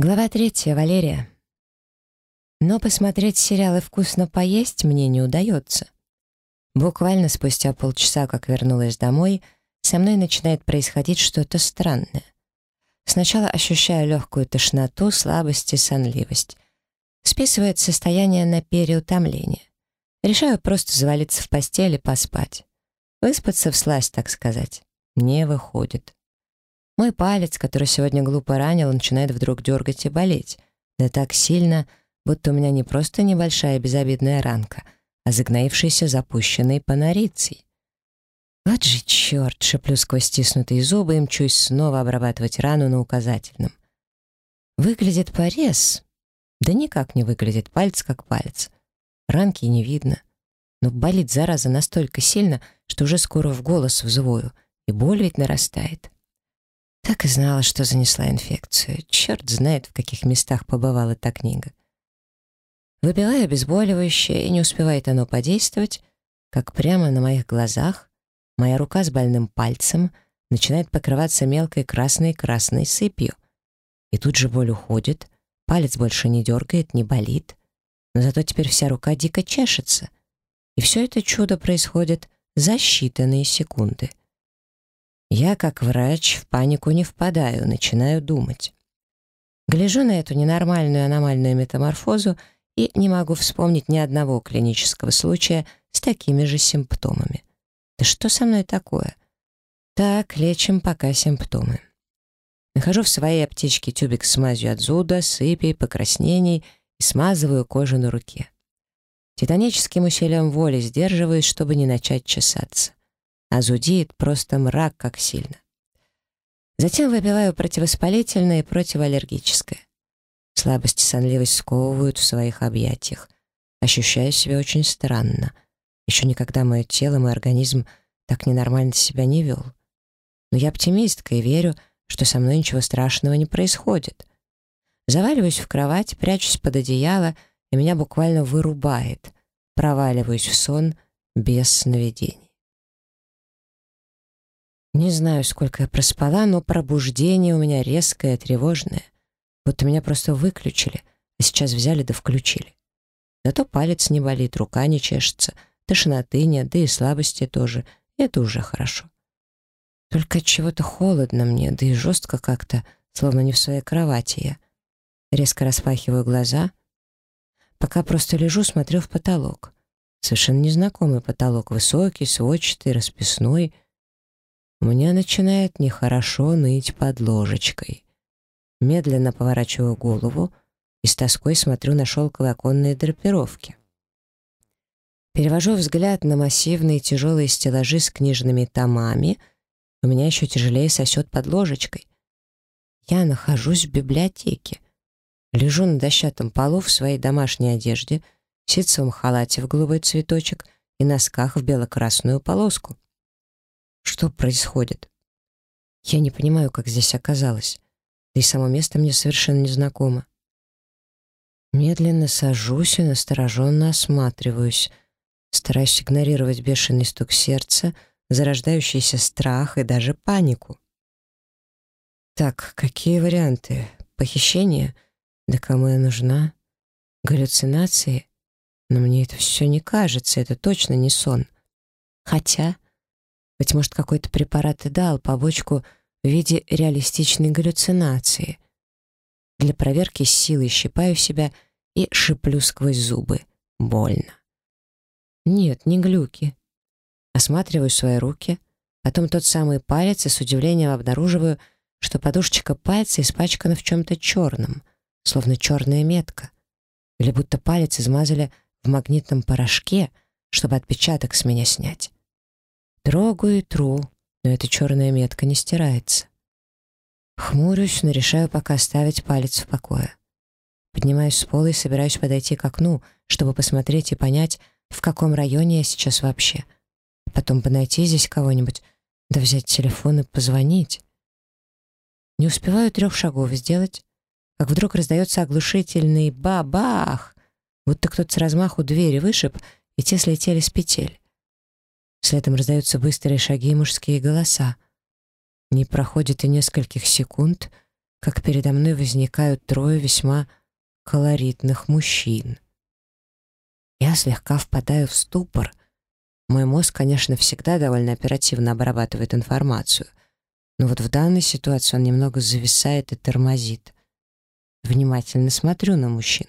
Глава третья, Валерия. Но посмотреть сериал и вкусно поесть мне не удается. Буквально спустя полчаса, как вернулась домой, со мной начинает происходить что-то странное. Сначала ощущаю легкую тошноту, слабость и сонливость. Списывает состояние на переутомление. Решаю просто завалиться в постель и поспать. Выспаться в сласть, так сказать. Не выходит. Мой палец, который сегодня глупо ранил, начинает вдруг дергать и болеть. Да так сильно, будто у меня не просто небольшая безобидная ранка, а загноившийся запущенный панорицей. Вот же черт, шеплю сквозь стиснутые зубы и мчусь снова обрабатывать рану на указательном. Выглядит порез. Да никак не выглядит палец как палец. Ранки не видно. Но болит зараза настолько сильно, что уже скоро в голос взвою, и боль ведь нарастает. Так и знала, что занесла инфекцию. Черт знает, в каких местах побывала та книга. Выпивая обезболивающее, и не успевает оно подействовать, как прямо на моих глазах моя рука с больным пальцем начинает покрываться мелкой красной-красной сыпью. И тут же боль уходит, палец больше не дергает, не болит, но зато теперь вся рука дико чешется. И все это чудо происходит за считанные секунды. Я, как врач, в панику не впадаю, начинаю думать. Гляжу на эту ненормальную аномальную метаморфозу и не могу вспомнить ни одного клинического случая с такими же симптомами. Да что со мной такое? Так, лечим пока симптомы. Нахожу в своей аптечке тюбик с мазью от зуда, сыпей, покраснений и смазываю кожу на руке. Титаническим усилием воли сдерживаюсь, чтобы не начать чесаться а зудит просто мрак как сильно. Затем выпиваю противовоспалительное и противоаллергическое. Слабость и сонливость сковывают в своих объятиях. Ощущаю себя очень странно. Еще никогда мое тело, мой организм так ненормально себя не вел. Но я оптимистка и верю, что со мной ничего страшного не происходит. Заваливаюсь в кровать, прячусь под одеяло, и меня буквально вырубает. Проваливаюсь в сон без сновидений. Не знаю, сколько я проспала, но пробуждение у меня резкое, тревожное. Будто меня просто выключили, а сейчас взяли да включили. Зато палец не болит, рука не чешется, тошноты нет, да и слабости тоже. Это уже хорошо. Только чего-то холодно мне, да и жестко как-то, словно не в своей кровати я. Резко распахиваю глаза. Пока просто лежу, смотрю в потолок. Совершенно незнакомый потолок, высокий, сводчатый, расписной — мне начинает нехорошо ныть под ложечкой. Медленно поворачиваю голову и с тоской смотрю на шелковые оконные драпировки. Перевожу взгляд на массивные тяжелые стеллажи с книжными томами. У меня еще тяжелее сосет под ложечкой. Я нахожусь в библиотеке. Лежу на дощатом полу в своей домашней одежде, ситцевом халате в голубой цветочек и носках в бело-красную полоску. Что происходит? Я не понимаю, как здесь оказалось. Да и само место мне совершенно незнакомо. Медленно сажусь и настороженно осматриваюсь. Стараюсь игнорировать бешеный стук сердца, зарождающийся страх и даже панику. Так, какие варианты? Похищение? Да кому я нужна? Галлюцинации? Но мне это все не кажется, это точно не сон. Хотя... Быть может, какой-то препарат и дал побочку в виде реалистичной галлюцинации. Для проверки с силой щипаю себя и шиплю сквозь зубы. Больно. Нет, не глюки. Осматриваю свои руки, потом тот самый палец и с удивлением обнаруживаю, что подушечка пальца испачкана в чем-то черном, словно черная метка. Или будто палец измазали в магнитном порошке, чтобы отпечаток с меня снять. Трогаю и тру, но эта черная метка не стирается. Хмурюсь, но решаю пока оставить палец в покое. Поднимаюсь с пола и собираюсь подойти к окну, чтобы посмотреть и понять, в каком районе я сейчас вообще. Потом бы найти здесь кого-нибудь, да взять телефон и позвонить. Не успеваю трех шагов сделать, как вдруг раздается оглушительный бабах, будто кто-то с размаху двери вышиб, и те слетели с петель. Следом раздаются быстрые шаги и мужские голоса. Не проходит и нескольких секунд, как передо мной возникают трое весьма колоритных мужчин. Я слегка впадаю в ступор. Мой мозг, конечно, всегда довольно оперативно обрабатывает информацию, но вот в данной ситуации он немного зависает и тормозит. Внимательно смотрю на мужчин.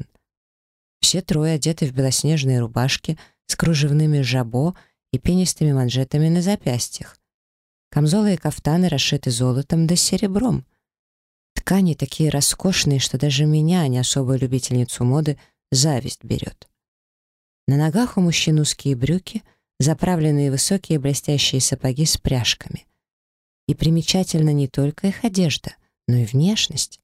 Все трое одеты в белоснежные рубашки с кружевными жабо и пенистыми манжетами на запястьях. Камзолы и кафтаны расшиты золотом да серебром. Ткани такие роскошные, что даже меня, не особую любительницу моды, зависть берет. На ногах у мужчин узкие брюки, заправленные высокие блестящие сапоги с пряжками. И примечательно не только их одежда, но и внешность.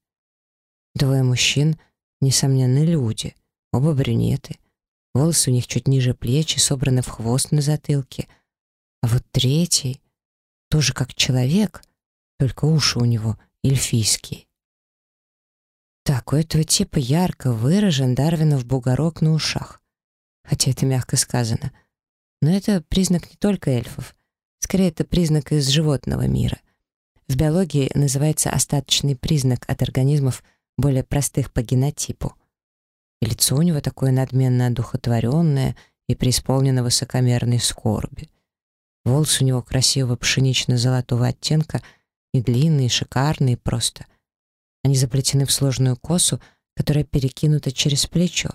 Двое мужчин, несомненно, люди, оба брюнеты. Волосы у них чуть ниже плеч и собраны в хвост на затылке. А вот третий тоже как человек, только уши у него эльфийские. Так, у этого типа ярко выражен Дарвинов бугорок на ушах. Хотя это мягко сказано. Но это признак не только эльфов. Скорее, это признак из животного мира. В биологии называется остаточный признак от организмов более простых по генотипу. И лицо у него такое надменно одухотворенное и преисполнено высокомерной скорби. Волосы у него красивого пшенично-золотого оттенка и длинные, шикарные просто. Они заплетены в сложную косу, которая перекинута через плечо.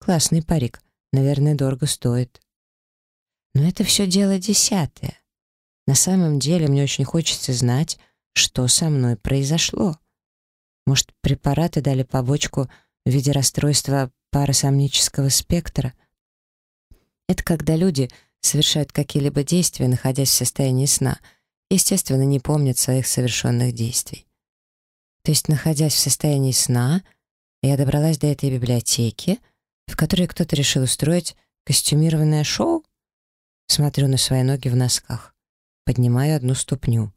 Классный парик, наверное, дорого стоит. Но это все дело десятое. На самом деле мне очень хочется знать, что со мной произошло. Может, препараты дали побочку в виде расстройства парасомнического спектра? Это когда люди совершают какие-либо действия, находясь в состоянии сна, естественно, не помнят своих совершенных действий. То есть, находясь в состоянии сна, я добралась до этой библиотеки, в которой кто-то решил устроить костюмированное шоу? Смотрю на свои ноги в носках. Поднимаю одну ступню.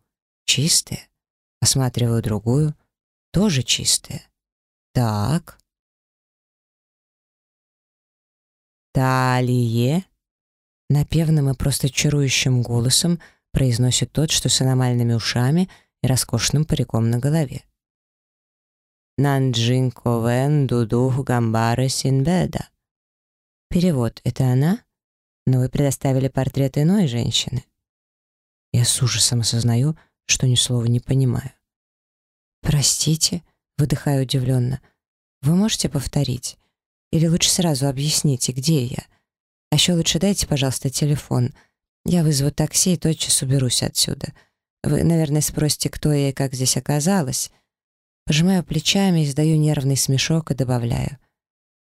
Чистая. Осматриваю другую. Тоже чистая. Так. Талие. Напевным и просто чарующим голосом произносит тот, что с аномальными ушами и роскошным париком на голове. Нанджин Ковен Дудух Гамбара Синбеда. Перевод «Это она?» Но вы предоставили портрет иной женщины. Я с ужасом осознаю, что ни слова не понимаю. «Простите», — выдыхаю удивленно, — «вы можете повторить? Или лучше сразу объясните, где я? А еще лучше дайте, пожалуйста, телефон. Я вызову такси и тотчас уберусь отсюда. Вы, наверное, спросите, кто я и как здесь оказалась. Пожимаю плечами, издаю нервный смешок и добавляю.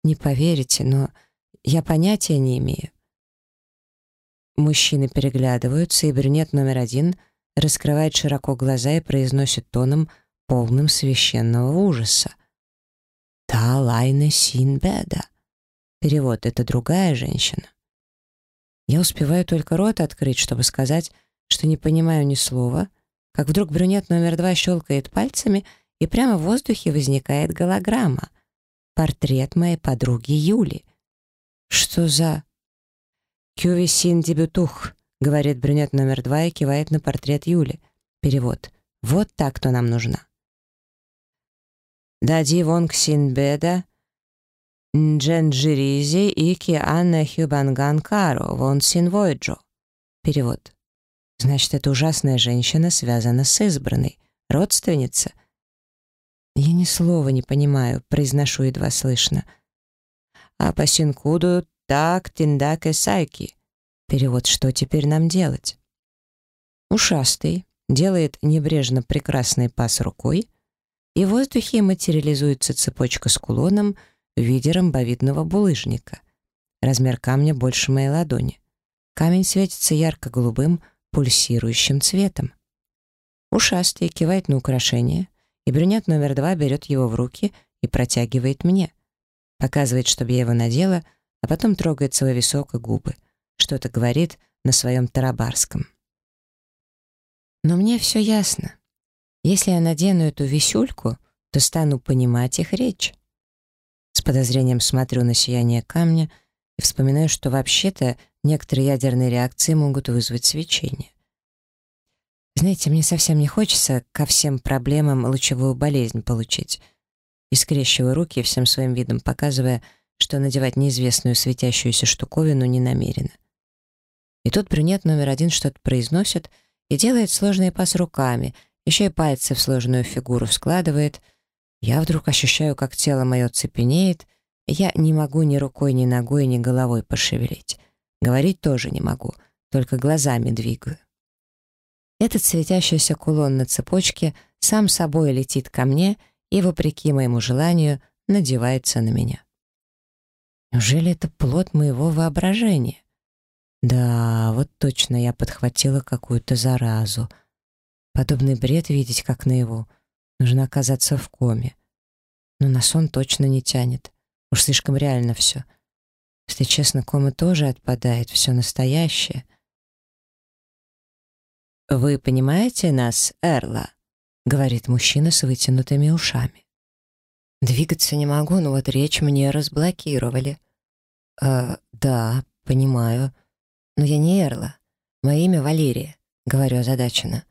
Не поверите, но я понятия не имею. Мужчины переглядываются, и брюнет номер один раскрывает широко глаза и произносит тоном, полным священного ужаса. «Та лайна Синбеда». Перевод — это другая женщина. Я успеваю только рот открыть, чтобы сказать, что не понимаю ни слова, как вдруг брюнет номер два щелкает пальцами, и прямо в воздухе возникает голограмма. Портрет моей подруги Юли. Что за... «Кювисин дебютух», — говорит брюнет номер два и кивает на портрет Юли. Перевод. «Вот так, кто нам нужна». «Дади вонг синбеда Дженджиризи и Кианна Хюбанган Каро, вон син Войджо. Перевод. Значит, эта ужасная женщина связана с избранной. Родственница. Я ни слова не понимаю, произношу едва слышно. А по синкуду так тиндак и сайки. Перевод «Что теперь нам делать?» Ушастый делает небрежно прекрасный пас рукой, и в воздухе материализуется цепочка с кулоном — в виде ромбовидного булыжника. Размер камня больше моей ладони. Камень светится ярко-голубым, пульсирующим цветом. Ушастый кивает на украшение, и брюнет номер два берет его в руки и протягивает мне. Показывает, чтобы я его надела, а потом трогает свой висок и губы. Что-то говорит на своем тарабарском. Но мне все ясно. Если я надену эту висюльку, то стану понимать их речь. С подозрением смотрю на сияние камня и вспоминаю, что вообще-то некоторые ядерные реакции могут вызвать свечение. Знаете, мне совсем не хочется ко всем проблемам лучевую болезнь получить. И скрещиваю руки всем своим видом, показывая, что надевать неизвестную светящуюся штуковину не намерена. И тут брюнет номер один что-то произносит и делает сложный пас руками, еще и пальцы в сложную фигуру складывает. Я вдруг ощущаю, как тело мое цепенеет, и я не могу ни рукой, ни ногой, ни головой пошевелить. Говорить тоже не могу, только глазами двигаю. Этот светящийся кулон на цепочке сам собой летит ко мне и, вопреки моему желанию, надевается на меня. Неужели это плод моего воображения? Да, вот точно я подхватила какую-то заразу. Подобный бред видеть как наяву. Нужно оказаться в коме. Но на сон точно не тянет. Уж слишком реально все. Если честно, кома тоже отпадает, все настоящее. «Вы понимаете нас, Эрла?» — говорит мужчина с вытянутыми ушами. «Двигаться не могу, но вот речь мне разблокировали». «Э, да, понимаю. Но я не Эрла. Мое имя Валерия», — говорю озадаченно.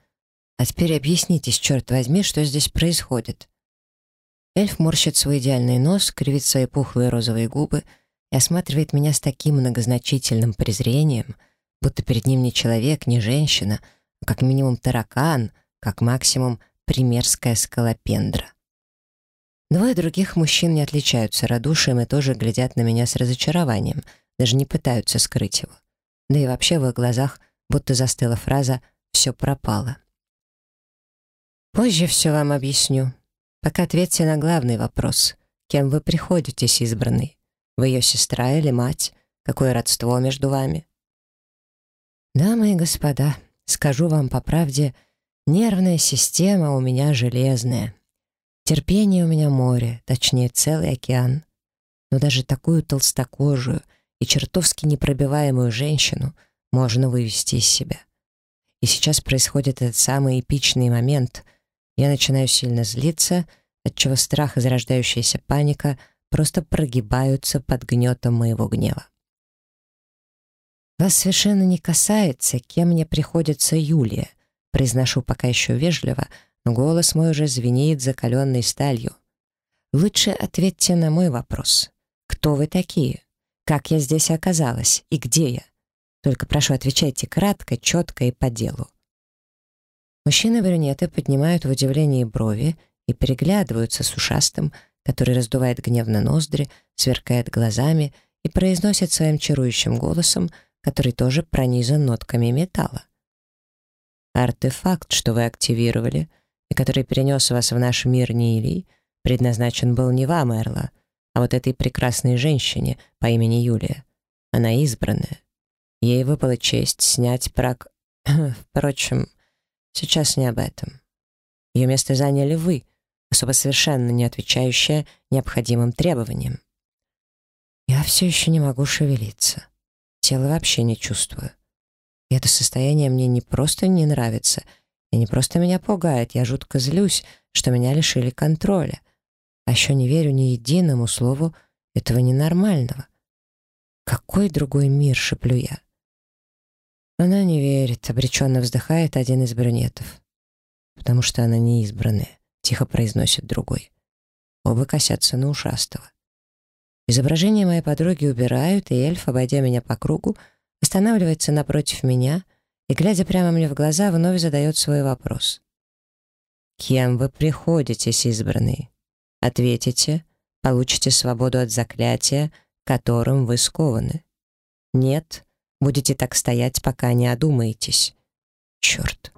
«А теперь объяснитесь, черт возьми, что здесь происходит». Эльф морщит свой идеальный нос, кривит свои пухлые розовые губы — и осматривает меня с таким многозначительным презрением, будто перед ним не человек, не женщина, а как минимум таракан, как максимум примерская скалопендра. Двое других мужчин не отличаются радушием и тоже глядят на меня с разочарованием, даже не пытаются скрыть его. Да и вообще в их глазах будто застыла фраза «все пропало». Позже все вам объясню. Пока ответьте на главный вопрос. Кем вы приходитесь, избранный? Вы ее сестра или мать? Какое родство между вами?» «Дамы и господа, скажу вам по правде, нервная система у меня железная. Терпение у меня море, точнее, целый океан. Но даже такую толстокожую и чертовски непробиваемую женщину можно вывести из себя. И сейчас происходит этот самый эпичный момент. Я начинаю сильно злиться, отчего страх и зарождающаяся паника просто прогибаются под гнетом моего гнева. «Вас совершенно не касается, кем мне приходится Юлия», произношу пока еще вежливо, но голос мой уже звенеет закаленной сталью. «Лучше ответьте на мой вопрос. Кто вы такие? Как я здесь оказалась? И где я? Только прошу, отвечайте кратко, четко и по делу». Мужчины-брюнеты поднимают в удивлении брови и переглядываются с ушастым, который раздувает гневно ноздри, сверкает глазами и произносит своим чарующим голосом, который тоже пронизан нотками металла. Артефакт, что вы активировали, и который перенес вас в наш мир Нилий, предназначен был не вам, Эрла, а вот этой прекрасной женщине по имени Юлия. Она избранная. Ей выпала честь снять прак... Впрочем, сейчас не об этом. Ее место заняли вы, особо совершенно не отвечающая необходимым требованиям. Я все еще не могу шевелиться. Тело вообще не чувствую. И это состояние мне не просто не нравится, и не просто меня пугает, я жутко злюсь, что меня лишили контроля. А еще не верю ни единому слову этого ненормального. Какой другой мир, шеплю я? Она не верит, обреченно вздыхает один из брюнетов. Потому что она не избранная. — тихо произносит другой. Оба косятся на ушастого. Изображение моей подруги убирают, и эльф, обойдя меня по кругу, останавливается напротив меня и, глядя прямо мне в глаза, вновь задает свой вопрос. «Кем вы приходитесь, избранный? Ответите, получите свободу от заклятия, которым вы скованы. Нет, будете так стоять, пока не одумаетесь. Черт!»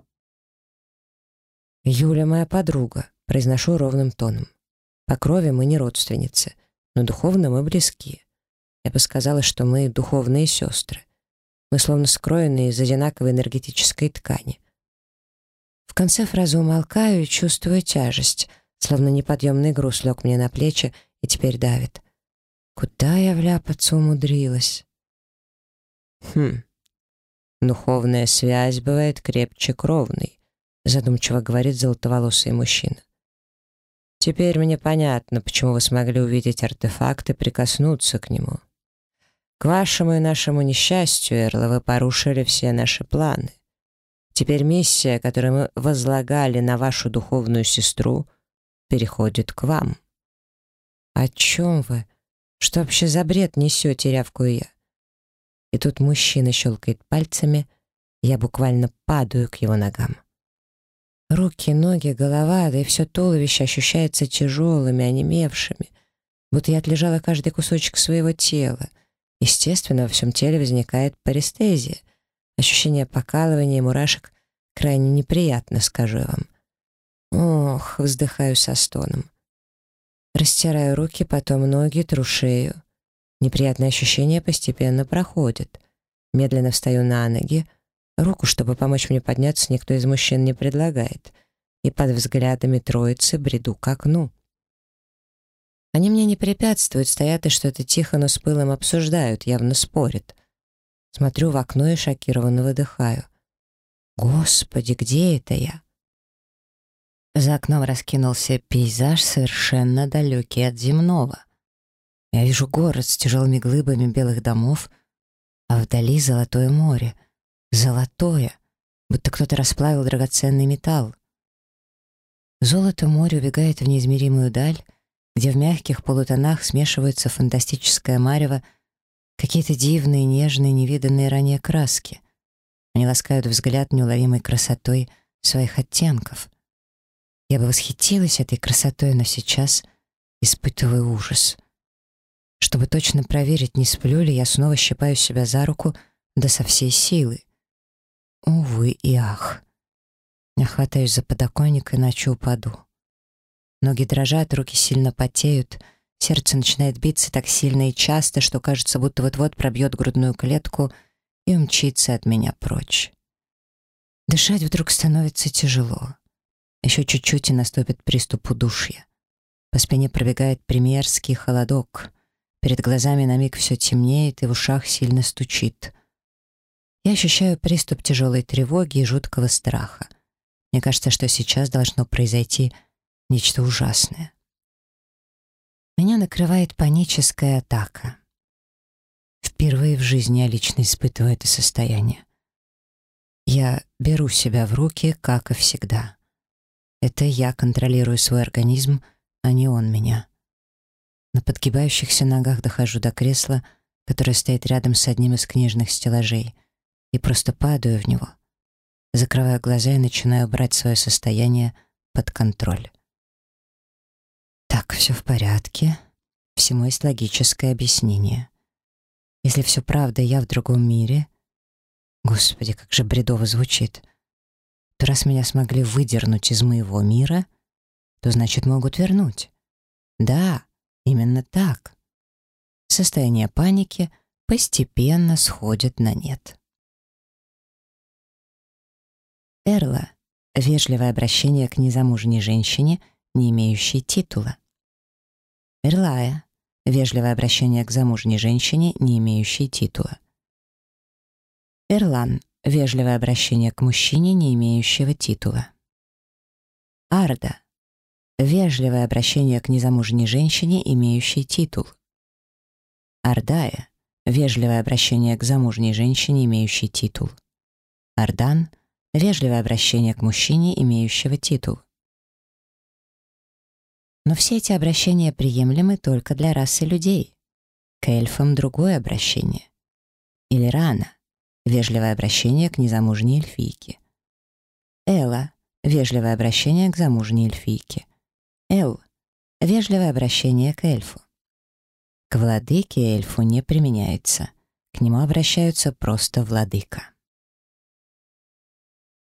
«Юля моя подруга. Произношу ровным тоном. По крови мы не родственницы, но духовно мы близки. Я бы сказала, что мы духовные сестры. Мы словно скроены из одинаковой энергетической ткани. В конце фразы умолкаю и чувствую тяжесть, словно неподъемный груз лег мне на плечи и теперь давит. Куда я вляпаться умудрилась? Хм. Духовная связь бывает крепче кровной, задумчиво говорит золотоволосый мужчина. Теперь мне понятно, почему вы смогли увидеть артефакт и прикоснуться к нему. К вашему и нашему несчастью, Эрла, вы порушили все наши планы. Теперь миссия, которую мы возлагали на вашу духовную сестру, переходит к вам». «О чем вы? Что вообще за бред несете?» — рявкую я. И тут мужчина щелкает пальцами, я буквально падаю к его ногам. Руки, ноги, голова, да и все туловище ощущается тяжелыми, онемевшими, будто я отлежала каждый кусочек своего тела. Естественно, во всем теле возникает парестезия. Ощущение покалывания и мурашек крайне неприятно, скажу я вам. Ох, вздыхаю со стоном. Растираю руки, потом ноги, тру шею. Неприятные ощущения постепенно проходят. Медленно встаю на ноги, Руку, чтобы помочь мне подняться, никто из мужчин не предлагает. И под взглядами троицы бреду к окну. Они мне не препятствуют, стоят и что-то тихо, но с пылом обсуждают, явно спорят. Смотрю в окно и шокированно выдыхаю. Господи, где это я? За окном раскинулся пейзаж, совершенно далекий от земного. Я вижу город с тяжелыми глыбами белых домов, а вдали золотое море — Золотое, будто кто-то расплавил драгоценный металл. Золото море убегает в неизмеримую даль, где в мягких полутонах смешиваются фантастическое марево, какие-то дивные, нежные, невиданные ранее краски. Они ласкают взгляд неуловимой красотой своих оттенков. Я бы восхитилась этой красотой, но сейчас испытываю ужас. Чтобы точно проверить, не сплю ли, я снова щипаю себя за руку, да со всей силы. Увы и ах. Я хватаюсь за подоконник, иначе упаду. Ноги дрожат, руки сильно потеют, сердце начинает биться так сильно и часто, что кажется, будто вот-вот пробьет грудную клетку и умчится от меня прочь. Дышать вдруг становится тяжело. Еще чуть-чуть и наступит приступ удушья. По спине пробегает примерский холодок. Перед глазами на миг все темнеет и в ушах сильно стучит. Я ощущаю приступ тяжелой тревоги и жуткого страха. Мне кажется, что сейчас должно произойти нечто ужасное. Меня накрывает паническая атака. Впервые в жизни я лично испытываю это состояние. Я беру себя в руки, как и всегда. Это я контролирую свой организм, а не он меня. На подгибающихся ногах дохожу до кресла, которое стоит рядом с одним из книжных стеллажей и просто падаю в него. Закрываю глаза и начинаю брать свое состояние под контроль. Так, все в порядке. Всему есть логическое объяснение. Если все правда, я в другом мире... Господи, как же бредово звучит. То раз меня смогли выдернуть из моего мира, то значит могут вернуть. Да, именно так. Состояние паники постепенно сходит на нет. Эрла — вежливое обращение к незамужней женщине, не имеющей титула. Эрлая — вежливое обращение к замужней женщине, не имеющей титула. Эрлан — вежливое обращение к мужчине, не имеющего титула. Арда — вежливое обращение к незамужней женщине, имеющей титул. Ардая — вежливое обращение к замужней женщине, имеющей титул. Ардан — Вежливое обращение к мужчине, имеющего титул. Но все эти обращения приемлемы только для расы людей. К эльфам другое обращение. Или рано. Вежливое обращение к незамужней эльфийке. Эла. Вежливое обращение к замужней эльфийке. Эл. Вежливое обращение к эльфу. К владыке эльфу не применяется. К нему обращаются просто владыка.